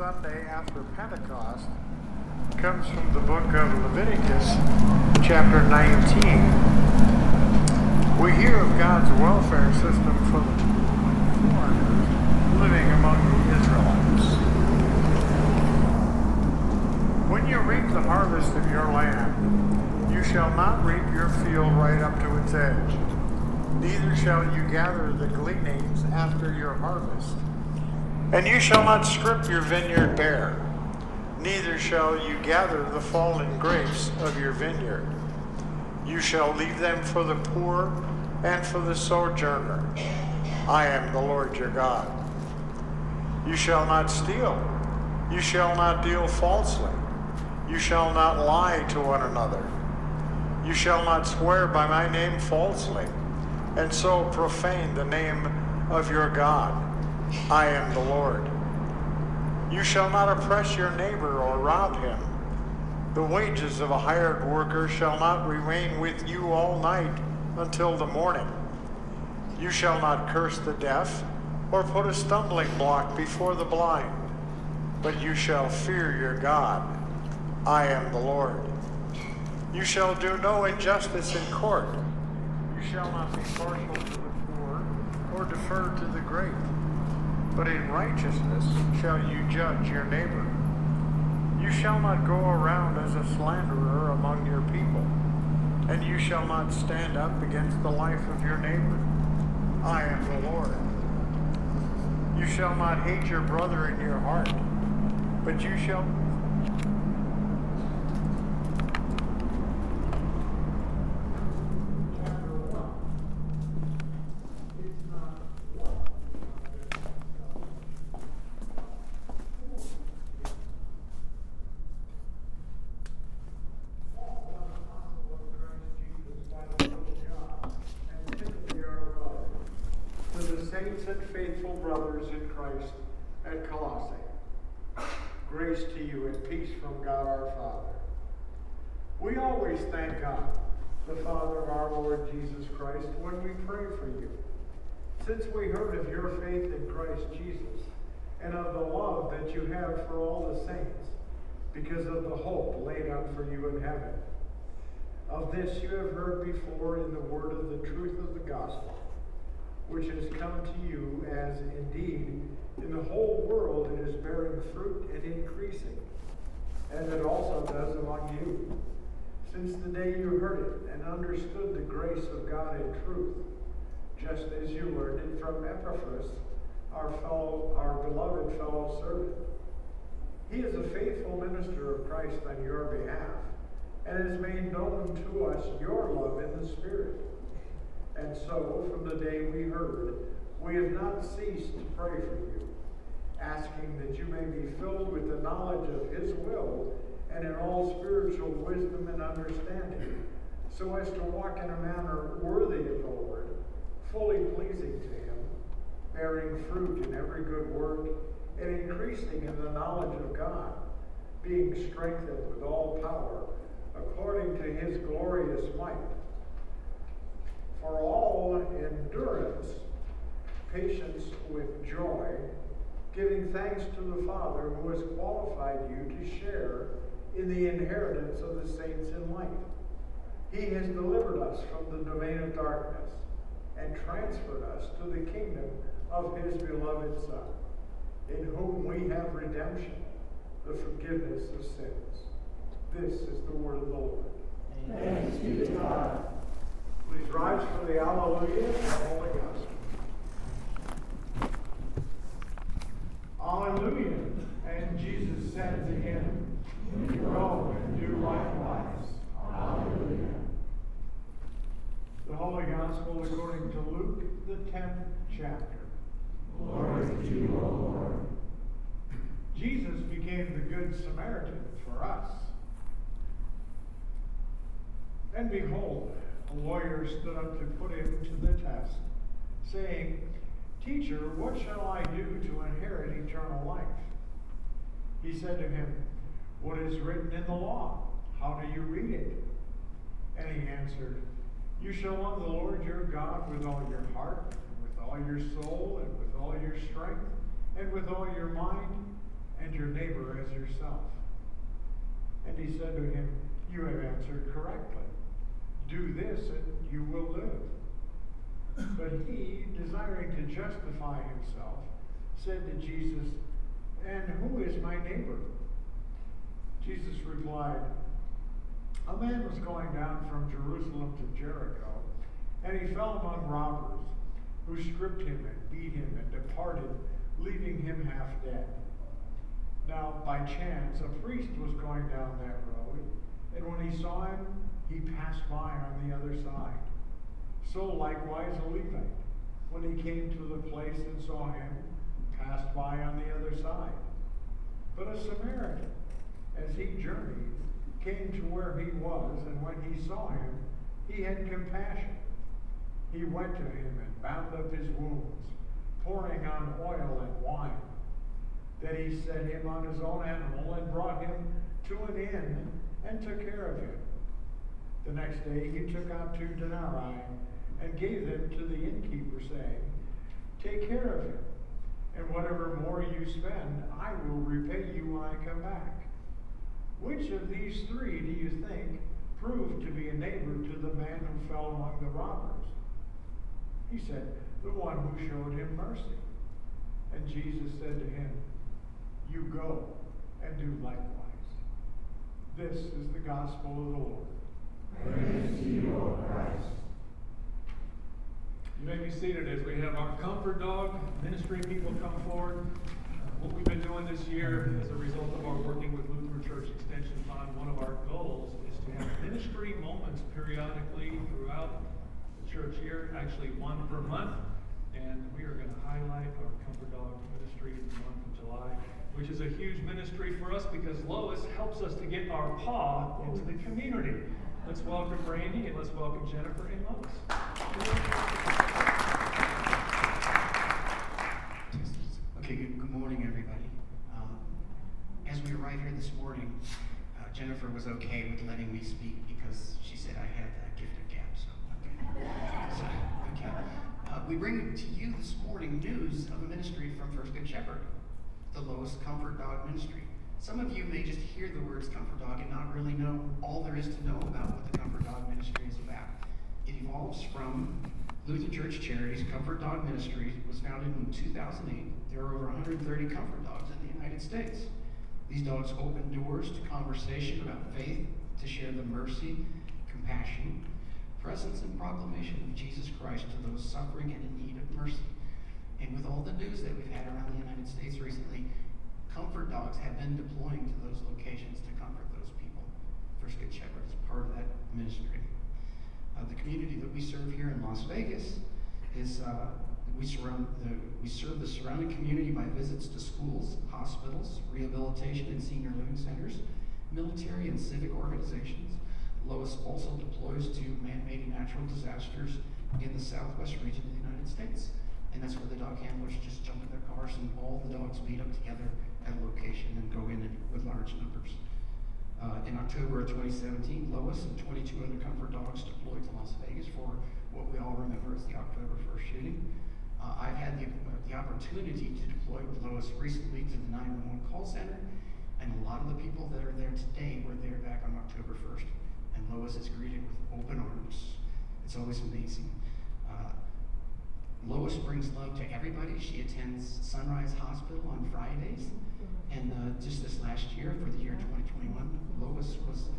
Sunday after Pentecost comes from the book of Leviticus, chapter 19. We hear of God's welfare system for the foreigners living among the Israelites. When you reap the harvest of your land, you shall not reap your field right up to its edge, neither shall you gather the gleanings after your harvest. And you shall not strip your vineyard bare, neither shall you gather the fallen grapes of your vineyard. You shall leave them for the poor and for the sojourner. I am the Lord your God. You shall not steal. You shall not deal falsely. You shall not lie to one another. You shall not swear by my name falsely, and so profane the name of your God. I am the Lord. You shall not oppress your neighbor or rob him. The wages of a hired worker shall not remain with you all night until the morning. You shall not curse the deaf or put a stumbling block before the blind, but you shall fear your God. I am the Lord. You shall do no injustice in court. You shall not be partial to the poor or defer to the great but in righteousness shall you judge your neighbor. You shall not go around as a slanderer among your people, and you shall not stand up against the life of your neighbor. I am the Lord. You shall not hate your brother in your heart, but you shall saints and faithful brothers in Christ at Colossae. Grace to you and peace from God our Father. We always thank God, the Father of our Lord Jesus Christ, when we pray for you. Since we heard of your faith in Christ Jesus and of the love that you have for all the saints, because of the hope laid up for you in heaven. Of this you have heard before in the word of the truth of the gospel which has come to you, as indeed in the whole world it is bearing fruit and increasing, as it also does among you, since the day you heard it and understood the grace of God in truth, just as you learned it from Epaphras, our fellow, our beloved fellow servant. He is a faithful minister of Christ on your behalf, and has made known to us your love in the Spirit. And so, from the day we heard, we have not ceased to pray for you, asking that you may be filled with the knowledge of His will and in all spiritual wisdom and understanding, so as to walk in a manner worthy of the Lord, fully pleasing to Him, bearing fruit in every good work, and increasing in the knowledge of God, being strengthened with all power, according to His glorious might for all endurance, patience with joy, giving thanks to the Father who has qualified you to share in the inheritance of the saints in light. He has delivered us from the domain of darkness and transferred us to the kingdom of his beloved Son, in whom we have redemption, the forgiveness of sins. This is the word of the Lord. Thanks be to God. Please rise for the Alleluia and Holy Gospel. Alleluia. And Jesus said to him, Go and do likewise. Alleluia. The Holy Gospel according to Luke, the 10th chapter. Glory to you, O Lord. Jesus became the Good Samaritan for us. And behold, a lawyer stood up to put him to the test, saying, Teacher, what shall I do to inherit eternal life? He said to him, What is written in the law? How do you read it? And he answered, You shall love the Lord your God with all your heart, and with all your soul, and with all your strength, and with all your mind, and your neighbor as yourself. And he said to him, You have answered correctly. Do this, and you will live. But he, desiring to justify himself, said to Jesus, And who is my neighbor? Jesus replied, A man was going down from Jerusalem to Jericho, and he fell among robbers, who stripped him and beat him and departed, leaving him half dead. Now, by chance, a priest was going down that road, and when he saw him, he passed by on the other side. So likewise a Levite, when he came to the place and saw him, passed by on the other side. But a Samaritan, as he journeyed, came to where he was, and when he saw him, he had compassion. He went to him and bound up his wounds, pouring on oil and wine. Then he set him on his own animal and brought him to an inn and took care of him. The next day he took out two denarii and gave them to the innkeeper, saying, Take care of him, and whatever more you spend, I will repay you when I come back. Which of these three do you think proved to be a neighbor to the man who fell among the robbers? He said, The one who showed him mercy. And Jesus said to him, You go and do likewise. This is the gospel of the Lord. Praise to you, Christ. You may be seated as we have our comfort dog ministry people come forward. Uh, what we've been doing this year as a result of our working with Lutheran Church Extension Fund, one of our goals is to have ministry moments periodically throughout the church year, actually one per month. And we are going to highlight our comfort dog ministry in the month of July, which is a huge ministry for us because Lois helps us to get our paw into the community. Let's welcome Randy and let's welcome Jennifer and Lois. Okay, good, good morning, everybody. Um, as we arrived here this morning, uh, Jennifer was okay with letting me speak because she said I had a gift of gab, so okay. So, okay. Uh, we bring to you this morning news of a ministry from First Good Shepherd, the Lois Comfort Dog Ministry. Some of you may just hear the words Comfort Dog and not really know all there is to know about what the Comfort Dog Ministry is about. It evolves from Lutheran Church Charities Comfort Dog Ministry was founded in 2008. There are over 130 comfort dogs in the United States. These dogs open doors to conversation about faith, to share the mercy, compassion, presence, and proclamation of Jesus Christ to those suffering and in need of mercy. And with all the news that we've had around the United States recently, comfort dogs have been deploying to those locations to comfort those people. First Good Shepherd is part of that ministry. Uh, the community that we serve here in Las Vegas is uh, we surround the, we serve the surrounding community by visits to schools, hospitals, rehabilitation and senior living centers, military and civic organizations. Lois also deploys to man-made and natural disasters in the southwest region of the United States. And that's where the dog handlers just jump in their cars and all the dogs meet up together at a location and go in with large numbers. Uh, in October of 2017, Lois and 22 other comfort dogs deployed to Las Vegas for what we all remember as the October 1st shooting. Uh, I've had the, uh, the opportunity to deploy with Lois recently to the 911 call center, and a lot of the people that are there today were there back on October 1st. And Lois is greeted with open arms. It's always amazing. Uh, Lois brings love to everybody. She attends Sunrise Hospital on Fridays. And uh, just this last year, for the year 2021, Lois was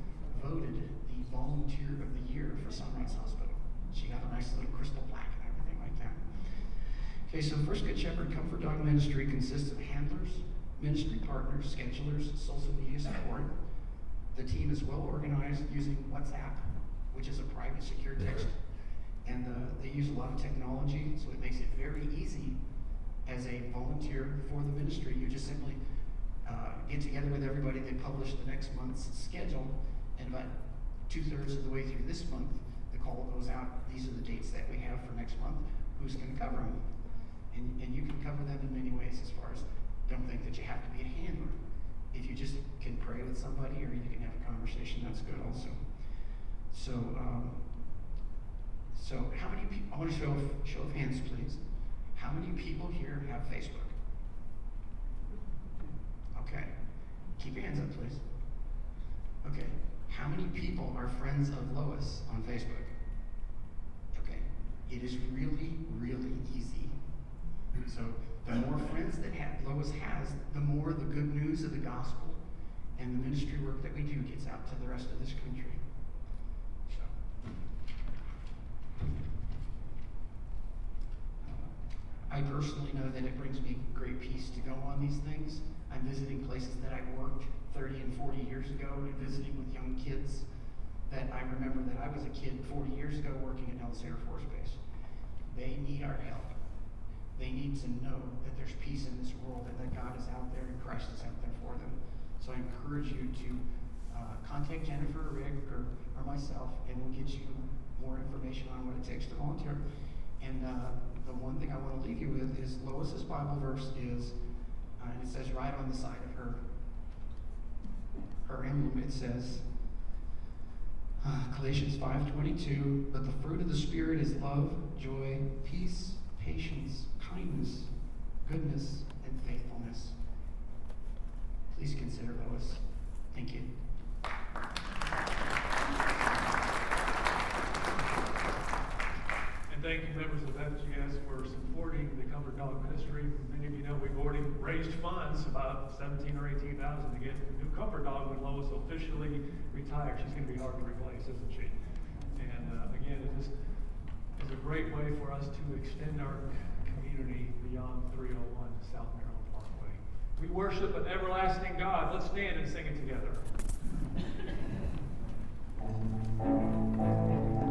voted the Volunteer of the Year for Sunrise Hospital. She got a nice little crystal plaque and everything like that. Okay, so First Good Shepherd Comfort Dog Ministry consists of handlers, ministry partners, schedulers, social media support. The team is well organized using WhatsApp, which is a private, secure text. And uh, they use a lot of technology, so it makes it very easy as a volunteer for the ministry. You just simply uh, get together with everybody. They publish the next month's schedule, and about two thirds of the way through this month, the call goes out. These are the dates that we have for next month. Who's going to cover them? And, and you can cover them in many ways. As far as don't think that you have to be a handler. If you just can pray with somebody or you can have a conversation, that's good also. So, um, so how many people? I want to show show of hands, please. How many people here have Facebook? Okay. Keep your hands up, please. Okay. How many people are friends of Lois on Facebook? Okay. It is really, really easy. So the more friends that ha- Lois has, the more the good news of the gospel and the ministry work that we do gets out to the rest of this country. So. I personally know that it brings me great peace to go on these things. I'm visiting places that I worked 30 and 40 years ago and visiting with young kids that I remember that I was a kid 40 years ago working at Nellis Air Force Base. They need our help. They need to know that there's peace in this world and that God is out there and Christ is out there for them. So I encourage you to uh, contact Jennifer, Rick, or, or myself, and we'll get you more information on what it takes to volunteer. And uh, the one thing I want to leave you with is Lois's Bible verse is, uh, and it says right on the side of her her emblem. It says, uh, Galatians 5:22, but the fruit of the Spirit is love, joy, peace, patience, kindness, goodness, and faithfulness. Please consider Lois. Thank you. And thank you, members of FGS, for Comfort Dog Ministry. Many of you know we've already raised funds, about seventeen or eighteen thousand, to get a new Comfort Dog when Lois officially retires. She's going to be hard to replace, isn't she? And uh, again, it is, is a great way for us to extend our community beyond 301 South Maryland Parkway. We worship an everlasting God. Let's stand and sing it together.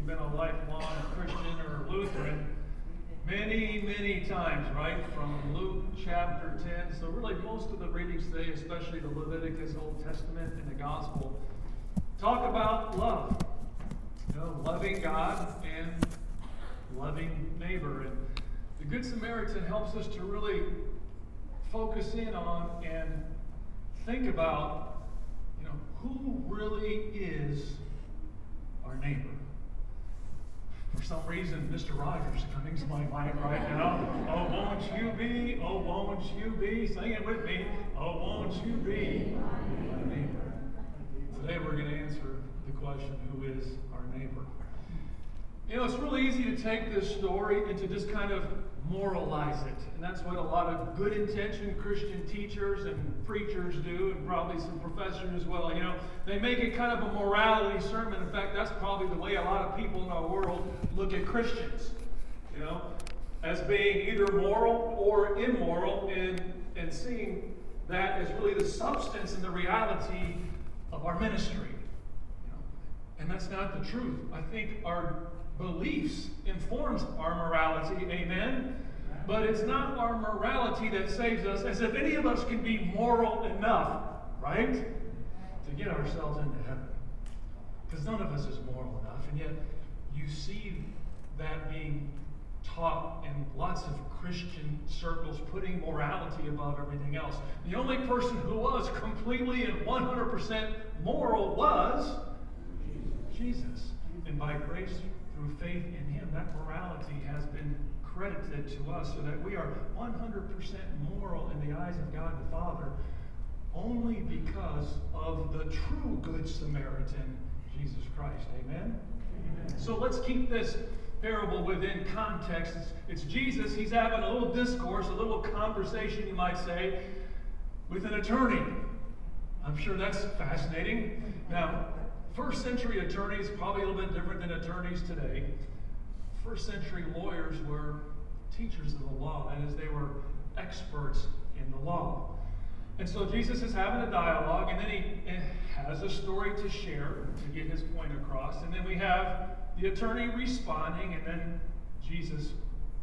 you've been a lifelong Christian or Lutheran, many, many times, right? From Luke chapter 10. So, really, most of the readings today, especially the Leviticus, Old Testament, and the Gospel, talk about love. You know, loving God and loving neighbor. And the Good Samaritan helps us to really focus in on and think about, you know, who really is our neighbor for some reason, Mr. Rogers coming to my mind right now. Oh, won't you be? Oh, won't you be? Sing it with me. Oh, won't you be my neighbor? Today we're going to answer the question, who is our neighbor? You know, it's really easy to take this story and to just kind of moralize it. And that's what a lot of good intentioned Christian teachers and preachers do, and probably some professors as well. You know, they make it kind of a morality sermon. In fact, that's probably the way a lot of people in our world look at Christians. You know, as being either moral or immoral, and, and seeing that as really the substance and the reality of our ministry. And that's not the truth. I think our beliefs informs our morality. Amen. But it's not our morality that saves us, as if any of us can be moral enough, right, to get ourselves into heaven. Because none of us is moral enough, and yet you see that being taught in lots of Christian circles, putting morality above everything else. The only person who was completely and 100% moral was Jesus. And by grace through faith in him, that morality has been credited to us so that we are 100% moral in the eyes of God the Father only because of the true Good Samaritan, Jesus Christ. Amen? Amen. So let's keep this parable within context. It's, it's, Jesus, he's having a little discourse, a little conversation, you might say, with an attorney. I'm sure that's fascinating. Now, First century attorneys, probably a little bit different than attorneys today. First century lawyers were teachers of the law, that is, they were experts in the law. And so Jesus is having a dialogue, and then he eh, has a story to share to get his point across. And then we have the attorney responding, and then Jesus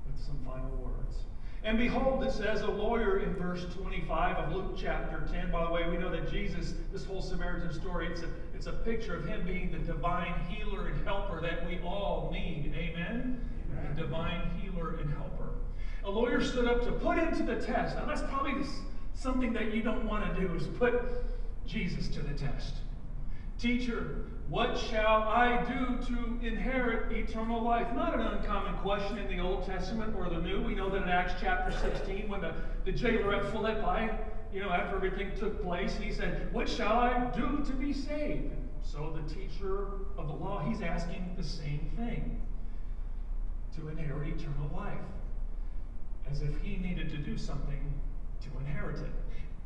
with some final words. And behold, it says a lawyer in verse 25 of Luke chapter 10. By the way, we know that Jesus, this whole Samaritan story, it's a, it's a picture of him being the divine healer and helper that we all need. Amen? Amen. The divine healer and helper. A lawyer stood up to put him to the test. Now, that's probably something that you don't want to do, is put Jesus to the test. Teacher, what shall I do to inherit eternal life? Not an uncommon question in the Old Testament or the New. We know that in Acts chapter 16, when the, the jailer at Philippi, you know, after everything took place, he said, What shall I do to be saved? So the teacher of the law, he's asking the same thing to inherit eternal life, as if he needed to do something to inherit it.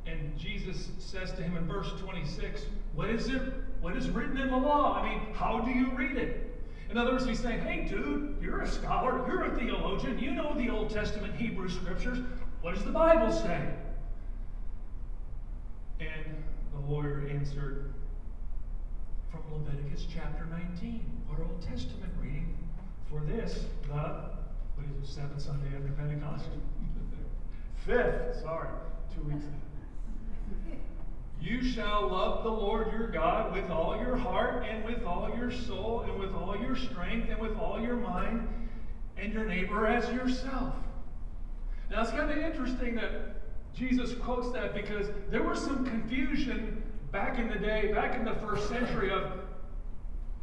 And Jesus says to him in verse 26, What is it? What is written in the law? I mean, how do you read it? In other words, he's saying, Hey, dude, you're a scholar, you're a theologian, you know the Old Testament Hebrew scriptures. What does the Bible say? And the lawyer answered from Leviticus chapter 19, our Old Testament reading for this, the, what is it, seventh Sunday after Pentecost? Fifth, sorry, two weeks ago. You shall love the Lord your God with all your heart and with all your soul and with all your strength and with all your mind and your neighbor as yourself. Now it's kind of interesting that Jesus quotes that because there was some confusion back in the day, back in the first century, of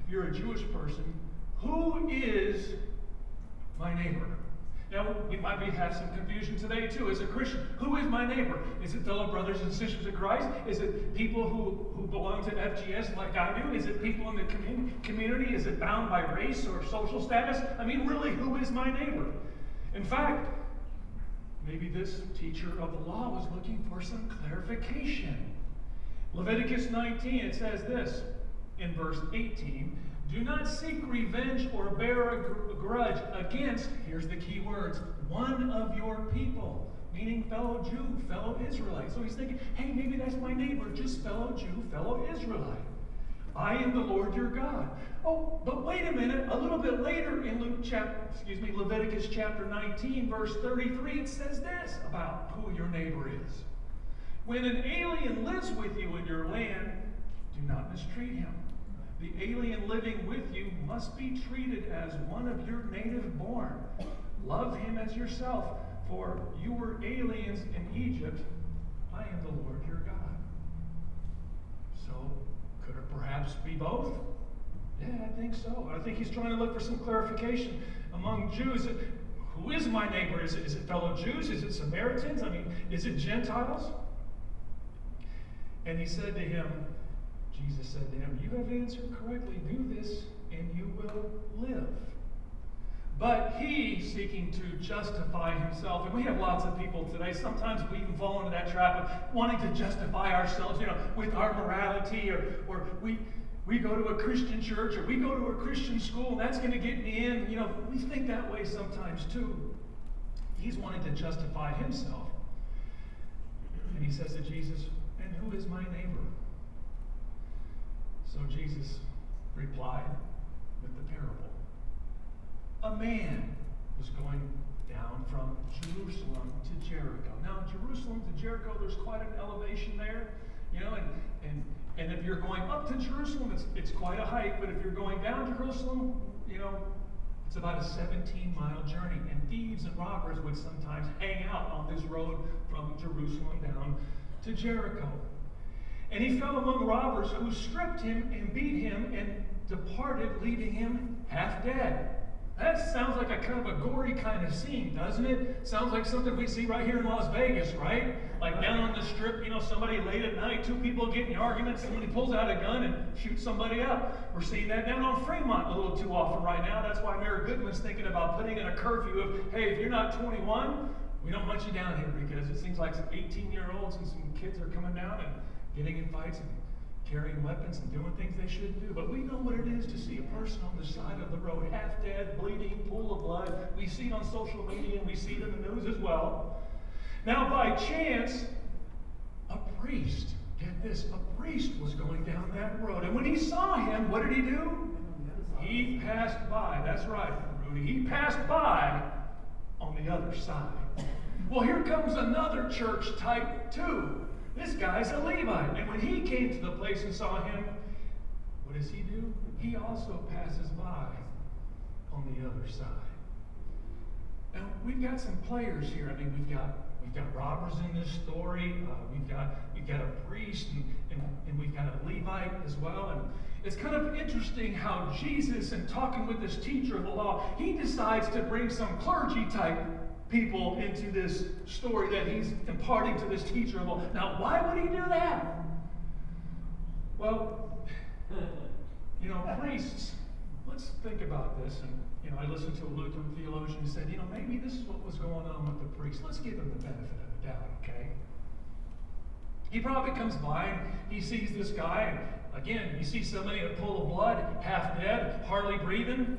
if you're a Jewish person, who is my neighbor? Now, we might be, have some confusion today too. As a Christian, who is my neighbor? Is it fellow brothers and sisters of Christ? Is it people who, who belong to FGS like I do? Is it people in the commun- community? Is it bound by race or social status? I mean, really, who is my neighbor? In fact, maybe this teacher of the law was looking for some clarification. Leviticus 19, it says this in verse 18 Do not seek revenge or bear a, gr- grudge against, here's the key words, one of your people, meaning fellow Jew, fellow Israelite. So he's thinking, hey, maybe that's my neighbor, just fellow Jew, fellow Israelite. I am the Lord your God. Oh, but wait a minute. A little bit later in Luke chapter, excuse me, Leviticus chapter 19, verse 33, it says this about who your neighbor is. When an alien lives with you in your land, do not mistreat him. The alien living with you must be treated as one of your native born. Love him as yourself, for you were aliens in Egypt. I am the Lord your God. So, could it perhaps be both? Yeah, I think so. I think he's trying to look for some clarification among Jews. Who is my neighbor? Is it, is it fellow Jews? Is it Samaritans? I mean, is it Gentiles? And he said to him, Jesus said to him, You have answered correctly. Do this, and you will live. But he, seeking to justify himself, and we have lots of people today, sometimes we even fall into that trap of wanting to justify ourselves, you know, with our morality, or, or we, we go to a Christian church, or we go to a Christian school, and that's going to get me in. You know, we think that way sometimes too. He's wanting to justify himself. And he says to Jesus, And who is my neighbor? So Jesus replied with the parable. A man was going down from Jerusalem to Jericho. Now, Jerusalem to Jericho, there's quite an elevation there, you know, and, and, and if you're going up to Jerusalem, it's, it's quite a hike, but if you're going down to Jerusalem, you know, it's about a 17 mile journey. And thieves and robbers would sometimes hang out on this road from Jerusalem down to Jericho. And he fell among robbers who stripped him and beat him and departed, leaving him half dead. That sounds like a kind of a gory kind of scene, doesn't it? Sounds like something we see right here in Las Vegas, right? Like down on the strip, you know, somebody late at night, two people get in an argument, somebody pulls out a gun and shoots somebody up. We're seeing that down on Fremont a little too often right now. That's why Mayor Goodman's thinking about putting in a curfew of, hey, if you're not 21, we don't want you down here because it seems like some 18 year olds and some kids are coming down and getting in fights and carrying weapons and doing things they shouldn't do. But we know what it is to see a person on the side of the road, half dead, bleeding, full of blood. We see it on social media and we see it in the news as well. Now, by chance, a priest, get this, a priest was going down that road. And when he saw him, what did he do? He passed by. That's right, Rudy. He passed by on the other side. Well, here comes another church type, too. This guy's a Levite. And when he came to the place and saw him, what does he do? He also passes by on the other side. Now, we've got some players here. I mean, we've got we've got robbers in this story. Uh, we've got we've got a priest and, and, and we've got a Levite as well. And it's kind of interesting how Jesus, in talking with this teacher of the law, he decides to bring some clergy type people into this story that he's imparting to this teacher. Now, why would he do that? Well, you know, priests, let's think about this. And, you know, I listened to a Lutheran theologian who said, you know, maybe this is what was going on with the priest. Let's give him the benefit of the doubt, okay? He probably comes by and he sees this guy. And again, you see somebody in a pool of blood, half dead, hardly breathing.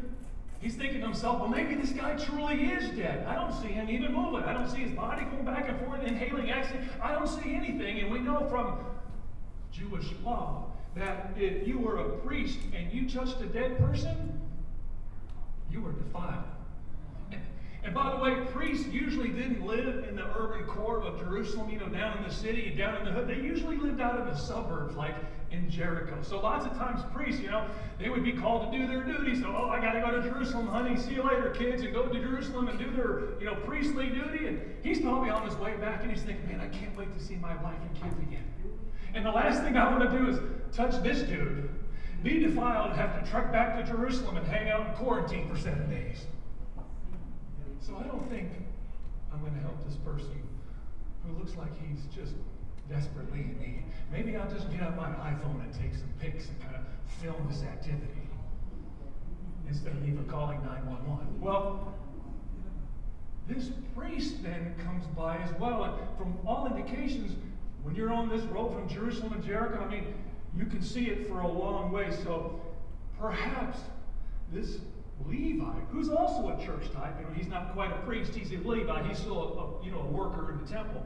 He's thinking to himself, well, maybe this guy truly is dead. I don't see him even moving. I don't see his body going back and forth, inhaling oxygen. I don't see anything. And we know from Jewish law that if you were a priest and you touched a dead person, you were defiled. And, and by the way, priests usually didn't live in the urban core of Jerusalem, you know, down in the city down in the hood. They usually lived out in the suburbs, like in Jericho. So lots of times priests, you know, they would be called to do their duty. So, oh, I got to go to Jerusalem, honey. See you later, kids, and go to Jerusalem and do their, you know, priestly duty. And he's probably on his way back, and he's thinking, man, I can't wait to see my wife and kids again. And the last thing I want to do is touch this dude, be defiled, and have to trek back to Jerusalem and hang out in quarantine for seven days. So I don't think I'm going to help this person who looks like he's just desperately in need. Maybe I'll just get out my iPhone and take some pics and kind of film this activity instead of even calling 911. Well, this priest then comes by as well, and from all indications, when you're on this road from Jerusalem to Jericho, I mean, you can see it for a long way. So perhaps this Levi, who's also a church type, you know, he's not quite a priest, he's a Levi, he's still a, a you know, a worker in the temple.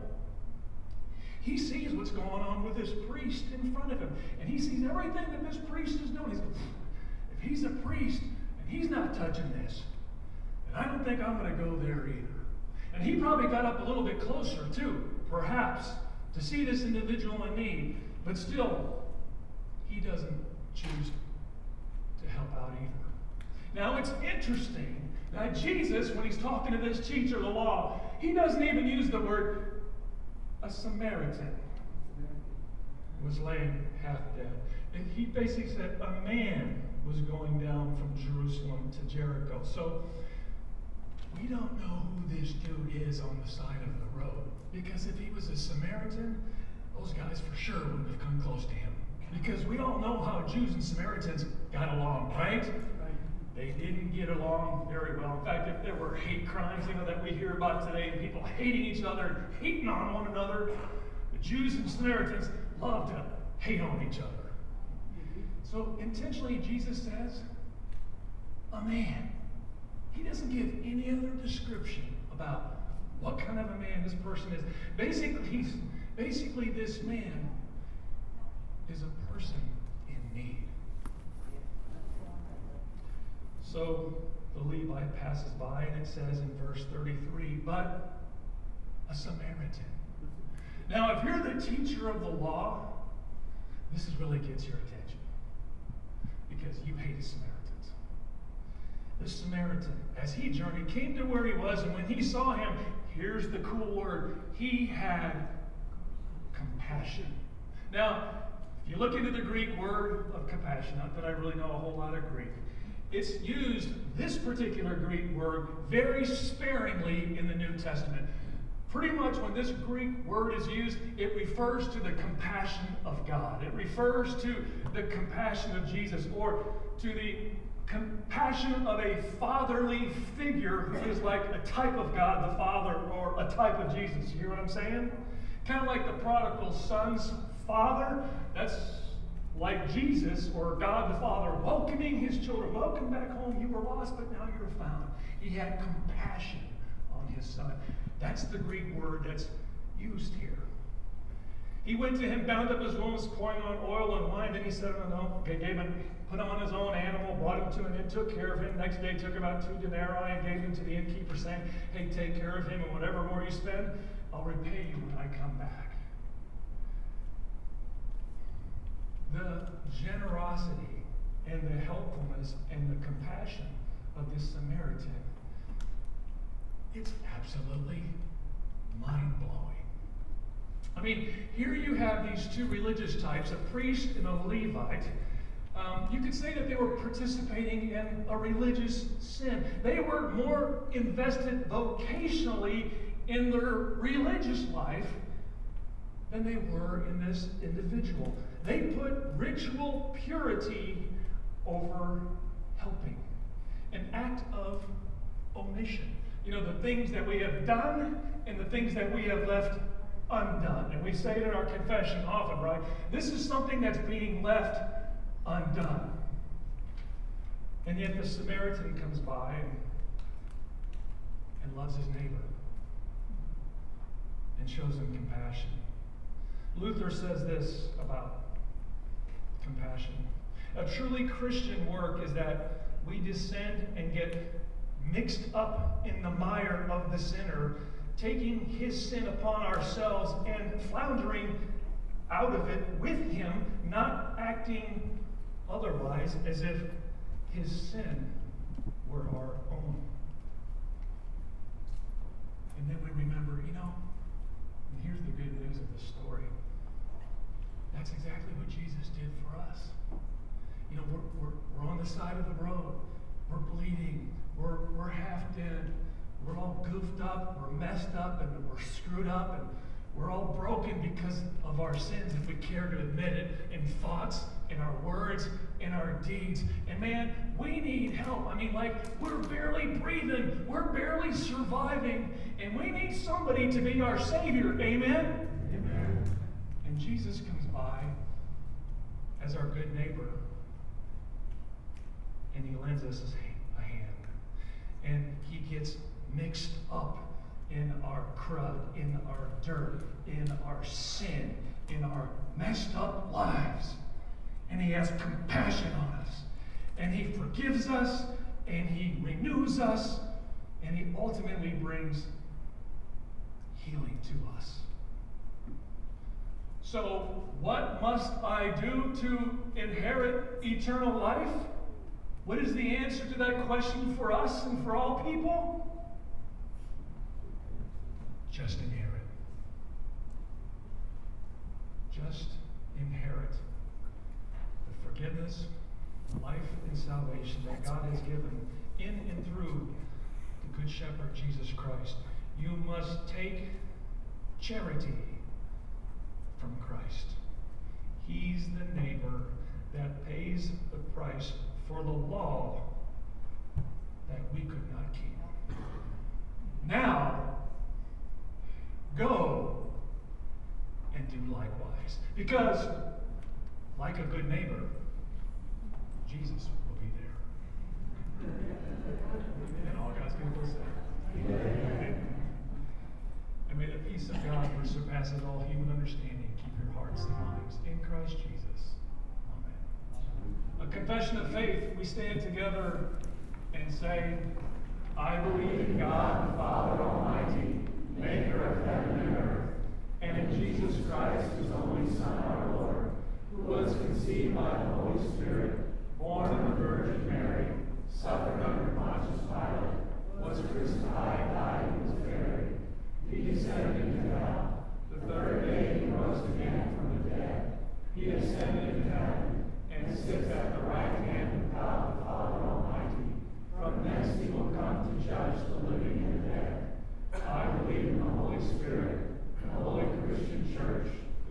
He sees what's going on with this priest in front of him, and he sees everything that this priest is doing. He's like, if he's a priest and he's not touching this, then I don't think I'm going to go there either. And he probably got up a little bit closer too, perhaps, to see this individual in need, but still, he doesn't choose to help out either. Now it's interesting that Jesus, when he's talking to this teacher of the law, he doesn't even use the word a Samaritan was laying half dead. And he basically said a man was going down from Jerusalem to Jericho. So we don't know who this dude is on the side of the road. Because if he was a Samaritan, those guys for sure wouldn't have come close to him. Because we all know how Jews and Samaritans got along, right? They didn't get along very well. In fact, if there were hate crimes, you know, that we hear about today, and people hating each other, and hating on one another, the Jews and Samaritans love to hate on each other. So intentionally, Jesus says, a man. He doesn't give any other description about what kind of a man this person is. Basically, he's, basically this man is a person in need. So the Levite passes by, and it says in verse 33, but a Samaritan. Now, if you're the teacher of the law, this is really gets your attention because you hate Samaritans. The Samaritan, as he journeyed, came to where he was, and when he saw him, here's the cool word, he had compassion. Now, if you look into the Greek word of compassion, not that I really know a whole lot of Greek, it's used, this particular Greek word, very sparingly in the New Testament. Pretty much when this Greek word is used, it refers to the compassion of God. It refers to the compassion of Jesus or to the compassion of a fatherly figure who is like a type of God the Father or a type of Jesus. You hear what I'm saying? Kind of like the prodigal son's father. That's like Jesus or God the Father welcoming his children. Welcome back home. You were lost, but now you're found. He had compassion on his son. That's the Greek word that's used here. He went to him, bound up his wounds, pouring on oil and wine. Then he said, "No, no." Okay, him, put him on his own animal, brought him to an inn, took care of him. Next day, took about two denarii and gave them to the innkeeper, saying, "Hey, take care of him, and whatever more you spend, I'll repay you when I come back." The generosity and the helpfulness and the compassion of this Samaritan, it's absolutely mind blowing. I mean, here you have these two religious types, a priest and a Levite. Um, you could say that they were participating in a religious sin. They were more invested vocationally in their religious life than they were in this individual. They put ritual purity over helping, an act of omission. You know, the things that we have done and the things that we have left undone. And we say it in our confession often, right? This is something that's being left undone. And yet the Samaritan comes by and, and loves his neighbor and shows him compassion. Luther says this about compassion. A truly Christian work is that we descend and get mixed up in the mire of the sinner, taking his sin upon ourselves and floundering out of it with him, not acting otherwise as if his sin were our own. And then we remember, you know, and here's the good news of the story. That's exactly what Jesus did for us. You know, we're, we're, we're on the side of the road. We're bleeding. We're, we're half dead. We're all goofed up. We're messed up and we're screwed up and we're all broken because of our sins if we care to admit it in thoughts, in our words, in our deeds. And man, we need help. I mean, like, we're barely breathing, we're barely surviving, and we need somebody to be our Savior. Amen? Amen. And Jesus comes by as our good neighbor. and he lends us a hand. And he gets mixed up in our crud, in our dirt, in our sin, in our messed up lives. And he has compassion on us. And he forgives us, and he renews us, and he ultimately brings healing to us. So, what must I do to inherit eternal life? What is the answer to that question for us and for all people? Just inherit. Just inherit the forgiveness, life, and salvation that God has given in and through the Good Shepherd Jesus Christ. You must take charity from Christ. He's the neighbor that pays the price for the law that we could not keep. Now, go and do likewise. Because, like a good neighbor, Jesus will be there. And all God's people say. And may the peace of God, which surpasses all human understanding, hearts and minds in Christ Jesus. Amen. A confession of faith, we stand together and say, I believe in God the Father Almighty, maker of heaven and earth, and in Jesus Christ, his only Son, our Lord, who was conceived by the Holy Spirit, born of the Virgin Mary, suffered under Pontius Pilate, was crucified, died, and was buried. He descended into hell. The third day he rose again from the dead. He ascended into heaven and sits at the right hand of God the Father Almighty. From thence he will come to judge the living and the dead. I believe in the Holy Spirit, the holy Christian church,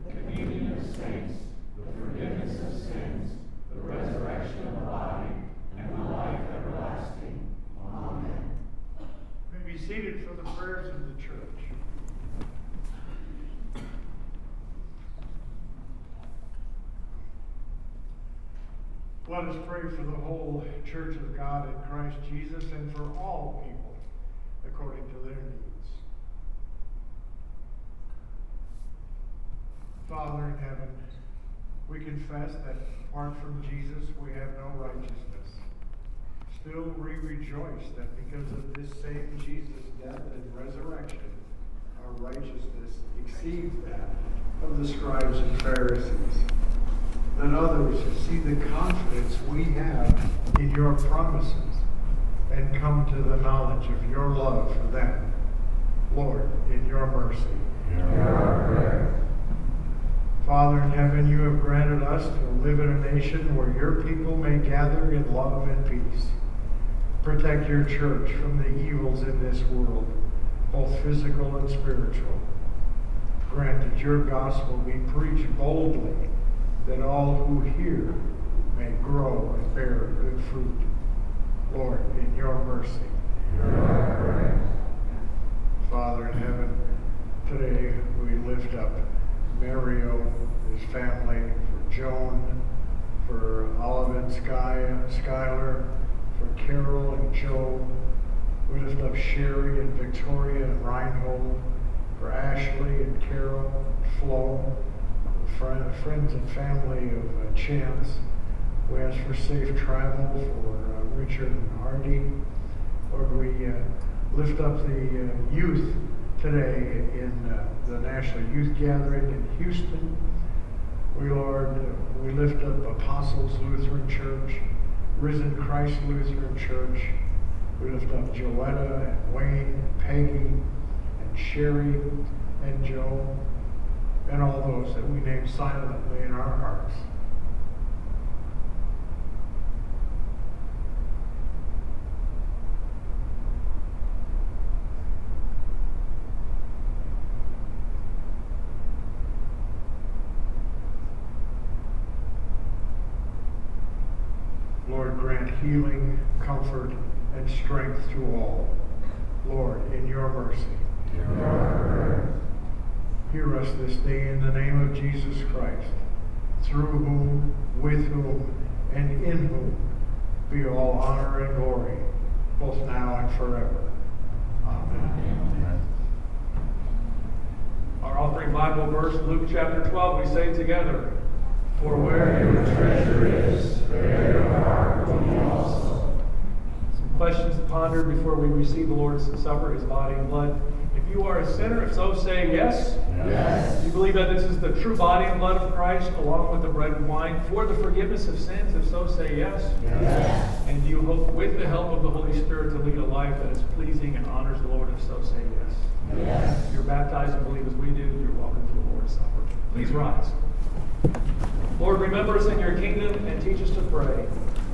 the communion of saints, the forgiveness of sins, the resurrection of the body, and the life everlasting. Amen. You may be seated for the prayers of the church. Let us pray for the whole church of God in Christ Jesus and for all people according to their needs. Father in heaven, we confess that apart from Jesus we have no righteousness. Still, we rejoice that because of this same Jesus' death and resurrection, our righteousness exceeds that of the scribes and Pharisees. That others see the confidence we have in your promises and come to the knowledge of your love for them. Lord, in your mercy. Father in heaven, you have granted us to live in a nation where your people may gather in love and peace. Protect your church from the evils in this world, both physical and spiritual. Grant that your gospel be preached boldly, that all who hear may grow and bear good fruit. Lord, in your mercy. Father in heaven, today we lift up Mario, his family, for Joan, for Olive and Sky, Skylar, for Carol and Joe. We lift up Sherry and Victoria and Reinhold, for Ashley and Carol and Flo, friend, friends and family of uh, Chance. We ask for safe travel for uh, Richard and Hardy. Lord, we uh, lift up the uh, youth today in uh, the National Youth Gathering in Houston. We, Lord, we lift up Apostles Lutheran Church, Risen Christ Lutheran Church. We lift up Joetta and Wayne and Peggy and Sherry and Joe and all those that we name silently in our hearts. Lord, grant healing, comfort, and strength to all. Lord, in your mercy. Prayer. Hear us this day in the name of Jesus Christ, through whom, with whom, and in whom be all honor and glory, both now and forever. Amen. Our offering Bible verse, Luke chapter 12, we say together, For where your treasure is, there your heart will be also. Some questions to ponder before we receive the Lord's Supper, his body and blood. If you are a sinner, if so, say yes. Yes. Do you believe that this is the true body and blood of Christ, along with the bread and wine, for the forgiveness of sins? If so, say yes. Yes. And do you hope, with the help of the Holy Spirit, to lead a life that is pleasing and honors the Lord? If so, say yes. Yes. If you're baptized and believe as we do, you're welcome to the Lord's Supper. Please rise. Lord, remember us in your kingdom and teach us to pray.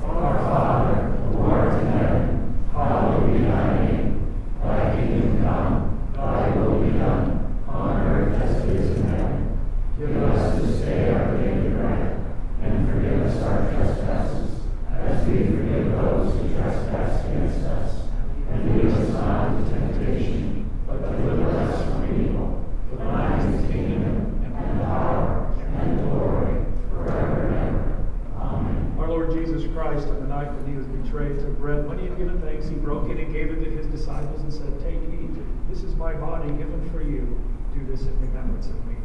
Our Father, who art in heaven, hallowed be thy name. Thy kingdom come, thy will be done, on earth as it is in heaven. Give us this day our daily bread, and forgive us our trespasses, as we forgive those who trespass against us. And lead us not into temptation, but deliver us from evil. For thine is the kingdom, and the power, and the glory, forever and ever. Amen. Our Lord Jesus Christ, on the night when he was betrayed, took bread. When he had given thanks, he broke it and gave it to his disciples and said, Take, eat. This is my body given for you. Do this in remembrance of me.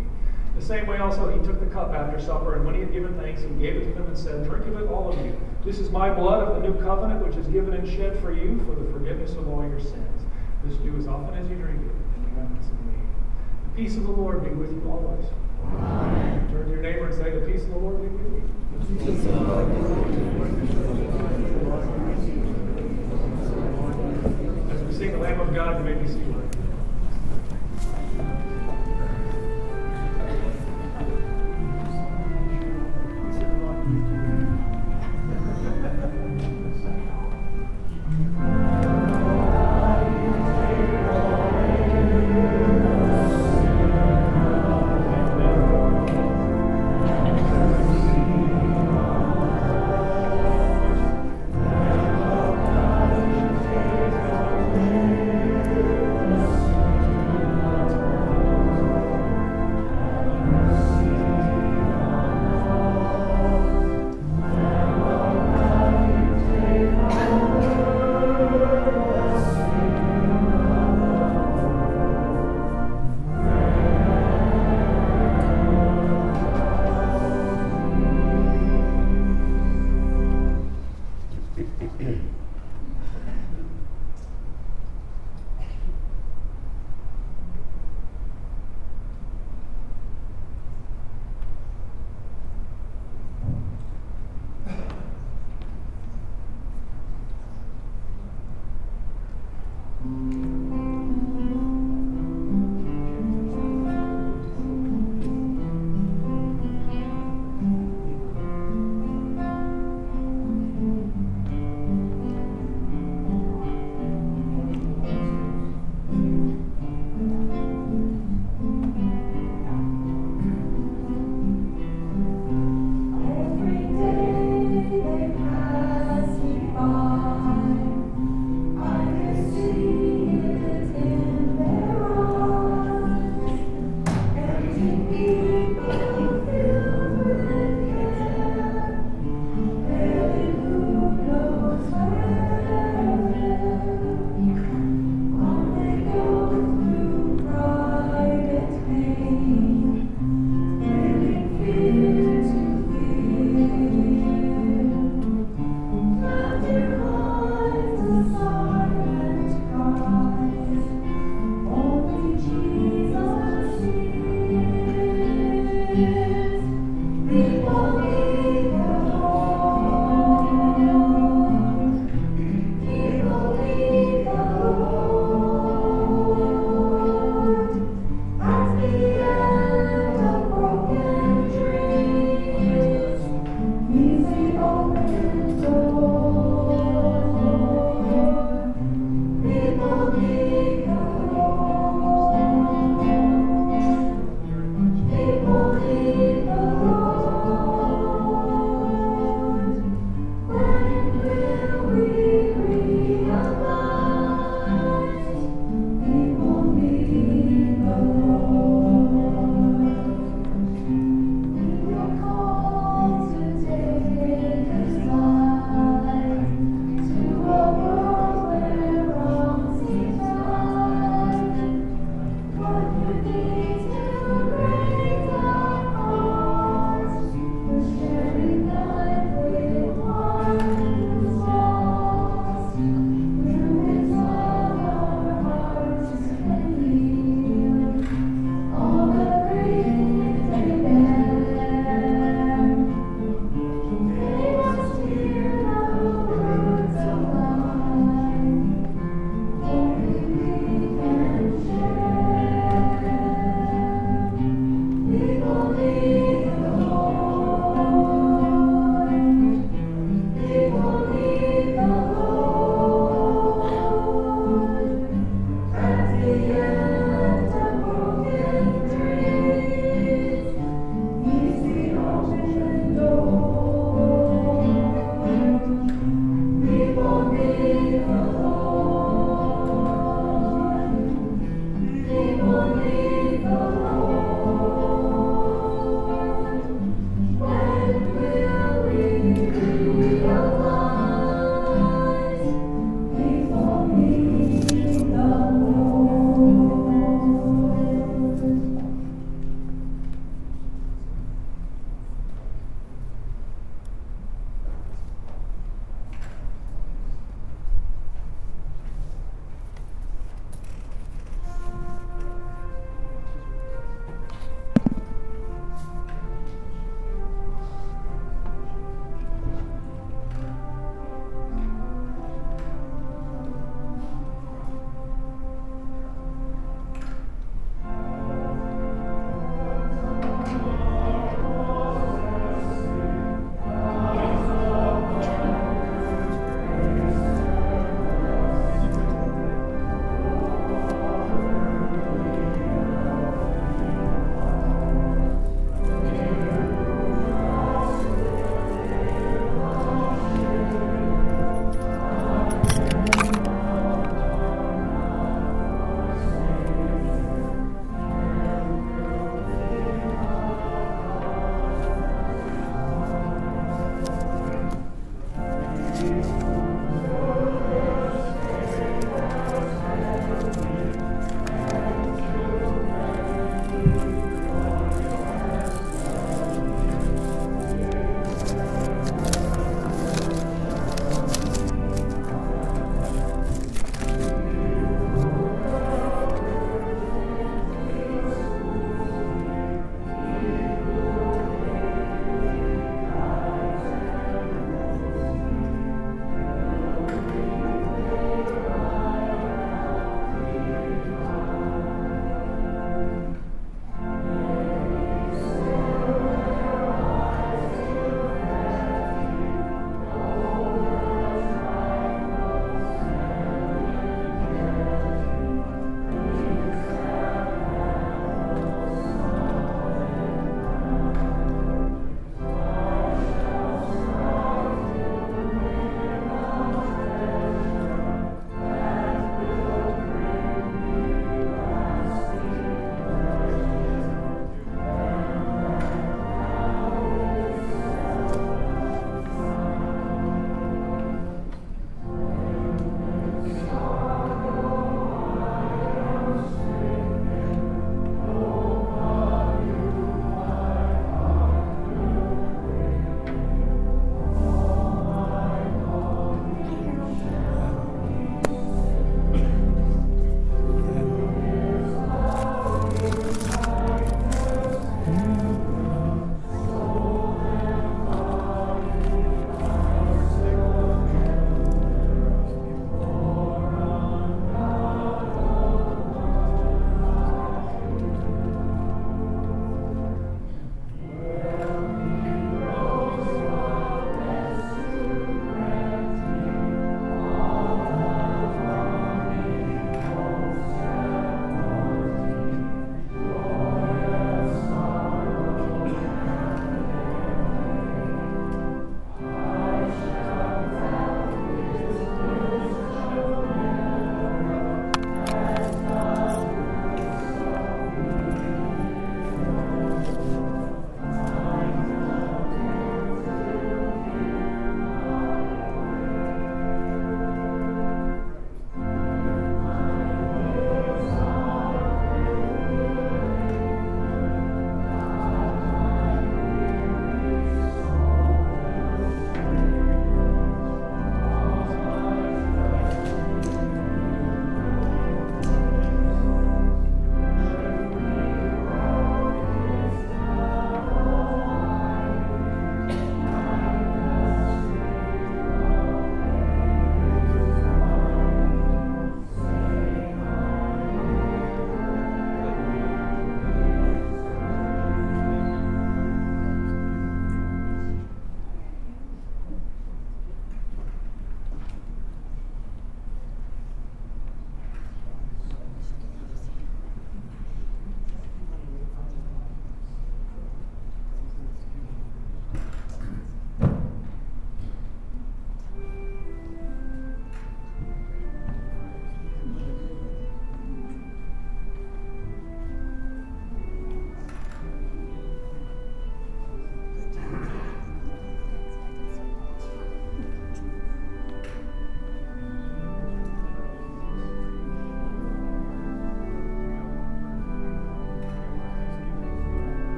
The same way also he took the cup after supper, and when he had given thanks, he gave it to them and said, Drink of it, all of you. This is my blood of the new covenant, which is given and shed for you for the forgiveness of all your sins. This do as often as you drink it in remembrance of me. The peace of the Lord be with you always. Amen. Turn to your neighbor and say, The peace of the Lord be with you. As we sing the Lamb of God, you may be seated.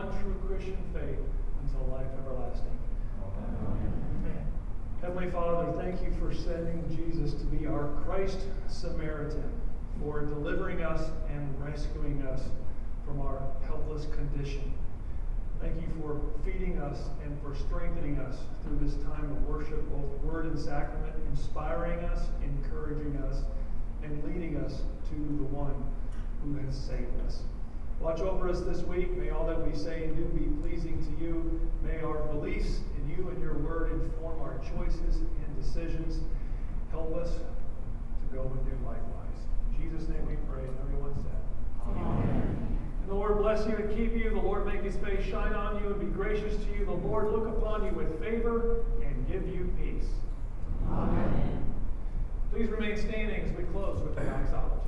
One true Christian faith until life everlasting. Amen. Heavenly Father, thank you for sending Jesus to be our Christ Samaritan, for delivering us and rescuing us from our helpless condition. Thank you for feeding us and for strengthening us through this time of worship, both word and sacrament, inspiring us, encouraging us, and leading us to the one who has saved us. Watch over us this week. May all that we say and do be pleasing to you. May our beliefs in you and your word inform our choices and decisions. Help us to go and do likewise. In Jesus' name we pray. And everyone said, Amen. And the Lord bless you and keep you. The Lord make his face shine on you and be gracious to you. The Lord look upon you with favor and give you peace. Amen. Please remain standing as we close with the doxology.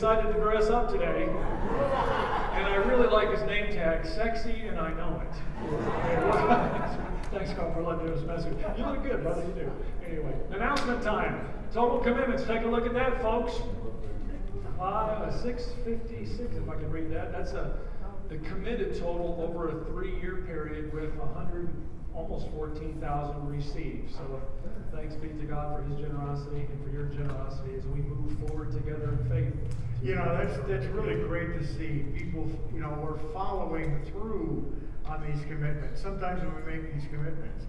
Decided to dress up today. And I really like his name tag, sexy, and I know it. Thanks, Carl, for letting know message. You look good, brother, you do. Anyway, announcement time. Total commitments. Take a look at that, folks. Uh, 656, if I can read that. That's a the committed total over a three-year period with 100 almost 14,000 received. So thanks be to God for his generosity and for your generosity as we move forward together in faith. You know, that's, that's really great to see. People, you know, we're following through on these commitments. Sometimes when we make these commitments,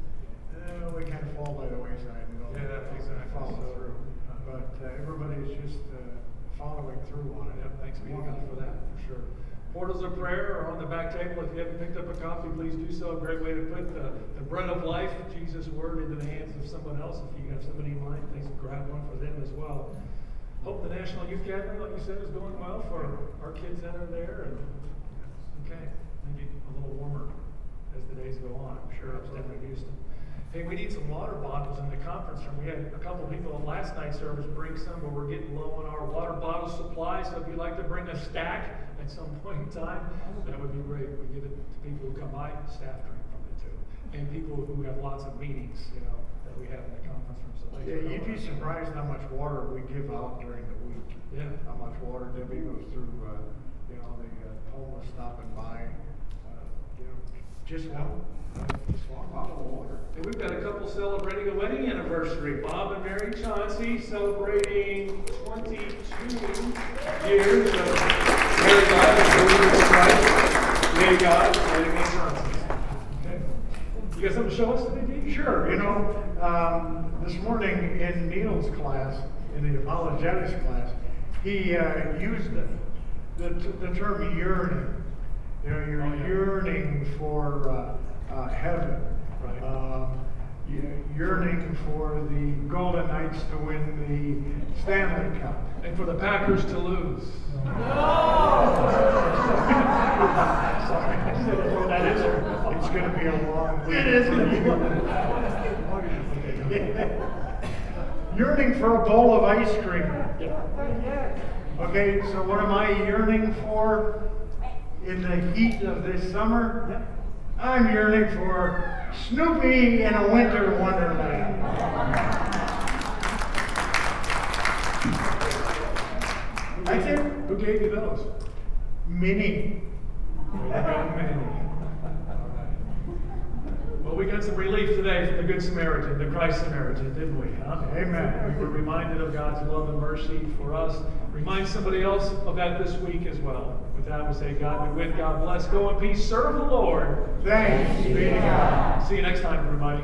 uh, we kind of fall by the wayside and don't yeah, that's exactly. follow so, through. But uh, everybody's just uh, following through on it. Yeah, thanks be to God for that, for sure. Portals of prayer are on the back table. If you haven't picked up a copy, please do so. A great way to put the, the bread of life, Jesus' word, into the hands of someone else. If you have somebody in mind, please grab one for them as well. Hope the National Youth Gathering, like you said, is going well for our kids that are there. And okay, maybe a little warmer as the days go on. I'm sure it's definitely Houston. Hey, we need some water bottles in the conference room. We had a couple people in last night's service bring some, but we're getting low on our water bottle supply. So if you'd like to bring a stack at some point in time, that would be great. We give it to people who come by, staff drink from it too, and people who have lots of meetings, you know, that we have in the conference room. So yeah, you'd be surprised how much water we give out during the week. Yeah. How much water Debbie goes through, uh, you know, the uh, homeless stopping by, uh, you know, just one. Just one bottle of water. And we've got a couple celebrating a wedding anniversary. Bob and Mary Chauncey celebrating 22 years of married life and Christ. May God, wedding Chauncey. Okay. You got something to show us today, Dave? Sure. You know, um, this morning in Neil's class, in the apologetics class, he uh, used the, the, the term yearning. You know, you're oh, yeah. yearning for. Uh, uh, heaven. Right. Um, yearning for the Golden Knights to win the Stanley Cup. And for the Packers to lose. No! Sorry. that is It's going to be a long week. It is going to be. yearning for a bowl of ice cream. Okay, so what am I yearning for in the heat of this summer? I'm yearning for Snoopy in a winter wonderland. That's it. Who gave you those? Minnie. Well, we got some relief today from the Good Samaritan, the Christ Samaritan, didn't we? Huh? Amen. We were reminded of God's love and mercy for us Remind somebody else of that this week as well. With that, we say, God be with, God bless. Go in peace, serve the Lord. Thanks be to God. See you next time, everybody.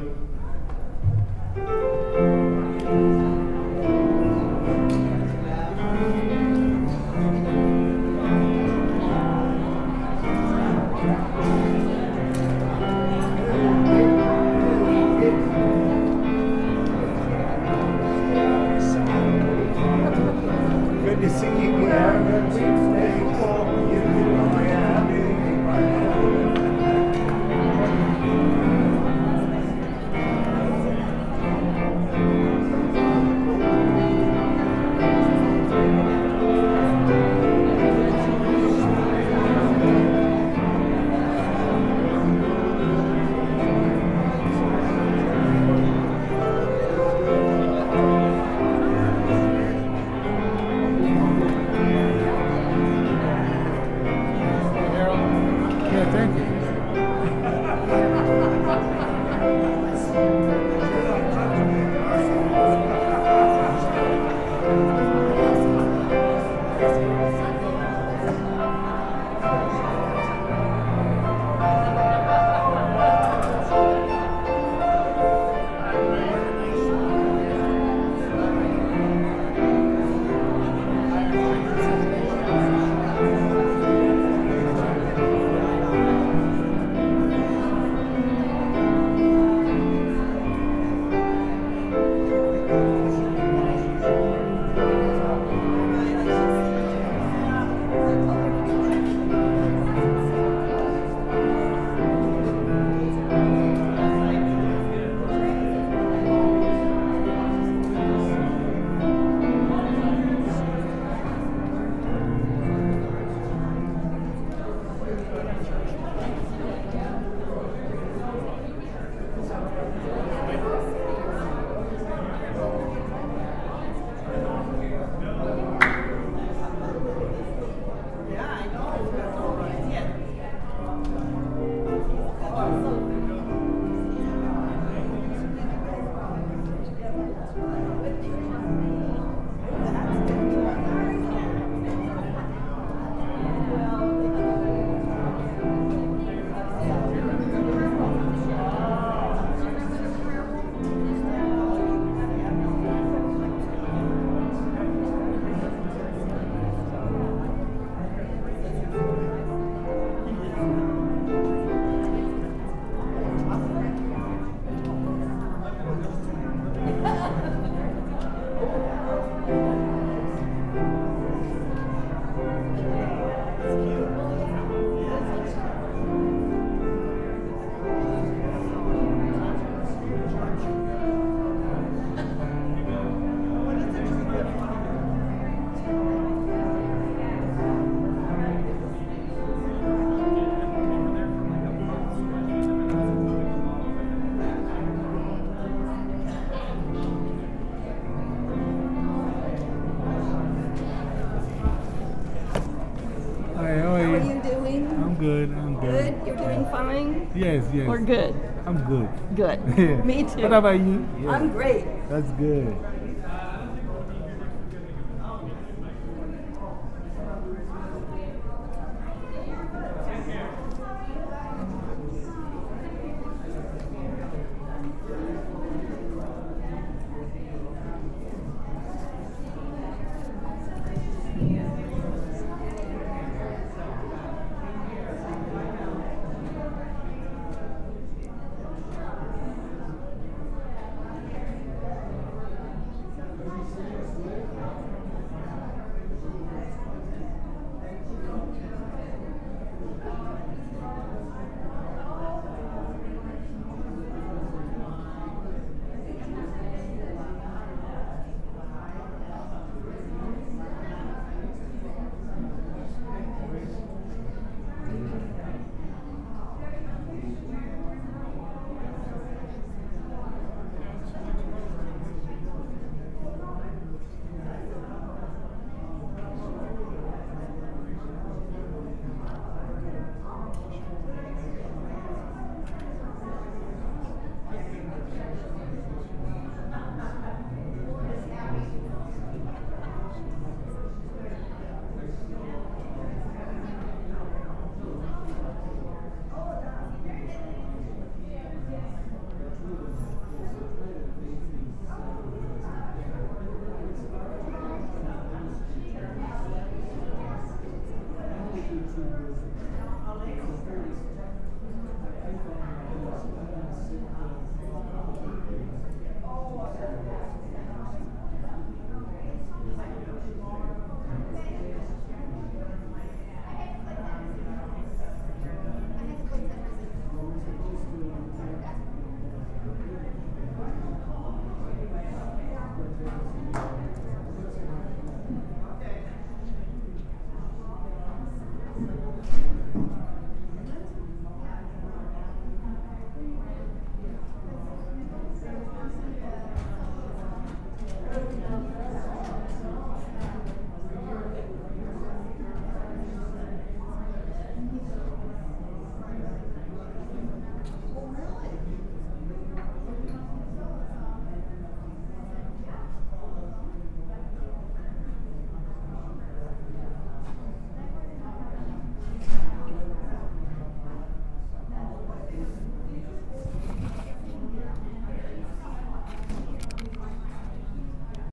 Yes, yes. Or good? I'm good. Good. Me too. What about you? Yeah. I'm great. That's good.